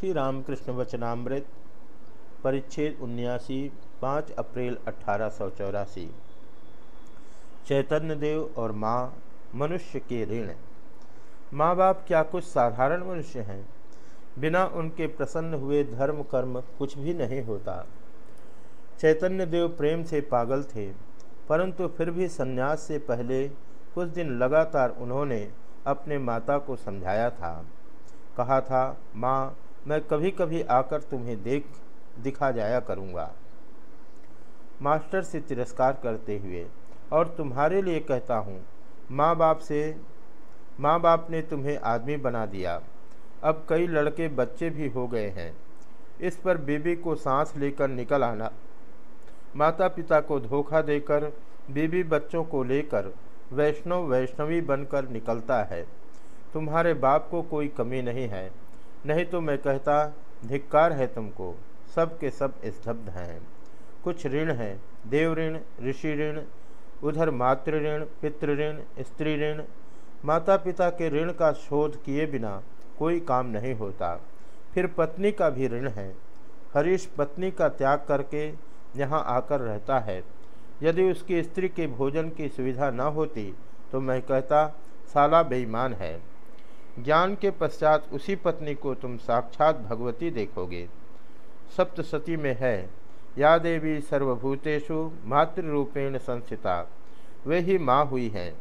श्री रामकृष्ण वचनामृत, परिच्छेद उन्यासी, पाँच अप्रैल अठारह सौ चौरासी। चैतन्य देव और माँ, मनुष्य के ऋण। माँ बाप क्या कुछ साधारण मनुष्य हैं? बिना उनके प्रसन्न हुए धर्म कर्म कुछ भी नहीं होता। चैतन्य देव प्रेम से पागल थे, परंतु फिर भी संन्यास से पहले कुछ दिन लगातार उन्होंने अपने माता को समझाया था। कहा था, माँ मैं कभी कभी आकर तुम्हें देख, दिखा जाया करूँगा। मास्टर से तिरस्कार करते हुए, और तुम्हारे लिए कहता हूँ माँ बाप से माँ बाप ने तुम्हें आदमी बना दिया। अब कई लड़के बच्चे भी हो गए हैं। इस पर बीबी को सांस लेकर निकल आना माता पिता को धोखा देकर बीबी बच्चों को लेकर वैष्णव वैष्णवी बनकर निकलता है। तुम्हारे बाप को कोई कमी नहीं है। नहीं तो मैं कहता, धिक्कार है तुमको। सब के सब स्तब्ध हैं। कुछ ऋण हैं। देव ऋण, ऋषि ऋण, उधर मातृ ऋण, पितृ ऋण, स्त्री ऋण। माता पिता के ऋण का शोध किए बिना कोई काम नहीं होता। फिर पत्नी का भी ऋण है। हरीश पत्नी का त्याग करके यहाँ आकर रहता है। यदि उसकी स्त्री के भोजन की सुविधा न होती तो मैं कहता, साला बेईमान है। ज्ञान के पश्चात उसी पत्नी को तुम साक्षात भगवती देखोगे। सप्तशती में है, या देवी सर्वभूतेषु मातृरूपेण संस्थिता, वे ही माँ हुई हैं।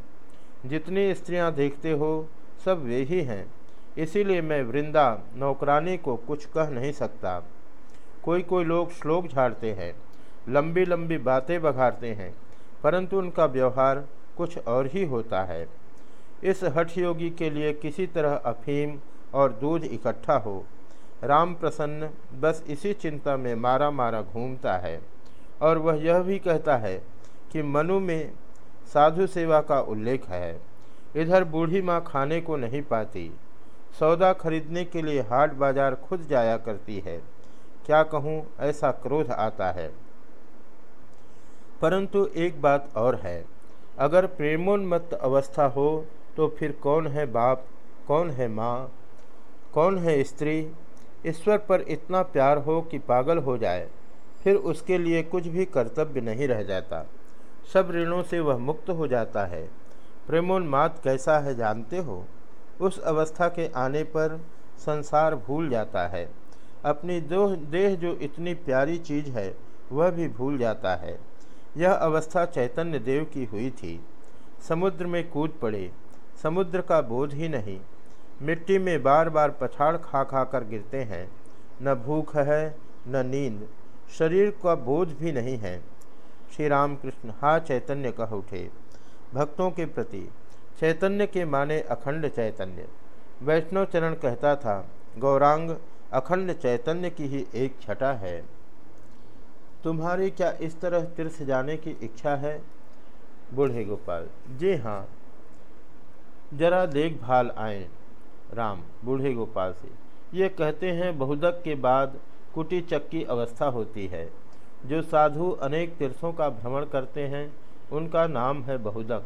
जितनी स्त्रियाँ देखते हो, सब वे ही हैं। इसीलिए मैं वृंदा नौकरानी को कुछ कह नहीं सकता। कोई कोई लोग श्लोक झाड़ते हैं लंबी लंबी बातें बघाड़ते हैं, परंतु उनका व्यवहार कुछ और ही होता है। इस हठ योगी के लिए किसी तरह अफीम और दूध इकट्ठा हो। राम प्रसन्न, बस इसी चिंता में मारा मारा घूमता है। और वह यह भी कहता है कि मनु में साधु सेवा का उल्लेख है। इधर बूढ़ी माँ खाने को नहीं पाती। सौदा खरीदने के लिए हाट बाज़ार खुद जाया करती है। क्या कहूँ, ऐसा क्रोध आता है। परंतु एक बात और है। अगर प्रेमोन्मत्त अवस्था हो तो फिर कौन है बाप, कौन है माँ, कौन है स्त्री? ईश्वर पर इतना प्यार हो कि पागल हो जाए, फिर उसके लिए कुछ भी कर्तव्य नहीं रह जाता। सब ऋणों से वह मुक्त हो जाता है। प्रेमोन्माद कैसा है जानते हो? उस अवस्था के आने पर संसार भूल जाता है। अपनी दो, देह जो इतनी प्यारी चीज़ है, वह भी भूल जाता है। यह अवस्था चैतन्य देव की हुई थी। समुद्र में कूद पड़े। समुद्र का बोझ ही नहीं। मिट्टी में बार बार पछाड़ खा खा कर गिरते हैं। न भूख है, न नींद। शरीर का बोझ भी नहीं है। श्री रामकृष्ण हा चैतन्य कह उठे। भक्तों के प्रति, चैतन्य के माने अखंड चैतन्य। वैष्णव चरण कहता था, गौरांग, अखंड चैतन्य की ही एक छटा है। तुम्हारी क्या इस तरह तीर्थ जाने की इच्छा है? बूढ़े गोपाल, जी हाँ जरा देखभाल आए। राम, बूढ़े गोपाल से। ये कहते हैं, बहुदक के बाद कुटी चक्की अवस्था होती है। जो साधु अनेक तीर्थों का भ्रमण करते हैं, उनका नाम है बहुदक।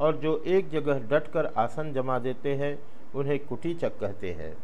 और जो एक जगह डटकर आसन जमा देते हैं, उन्हें कुटी चक कहते हैं।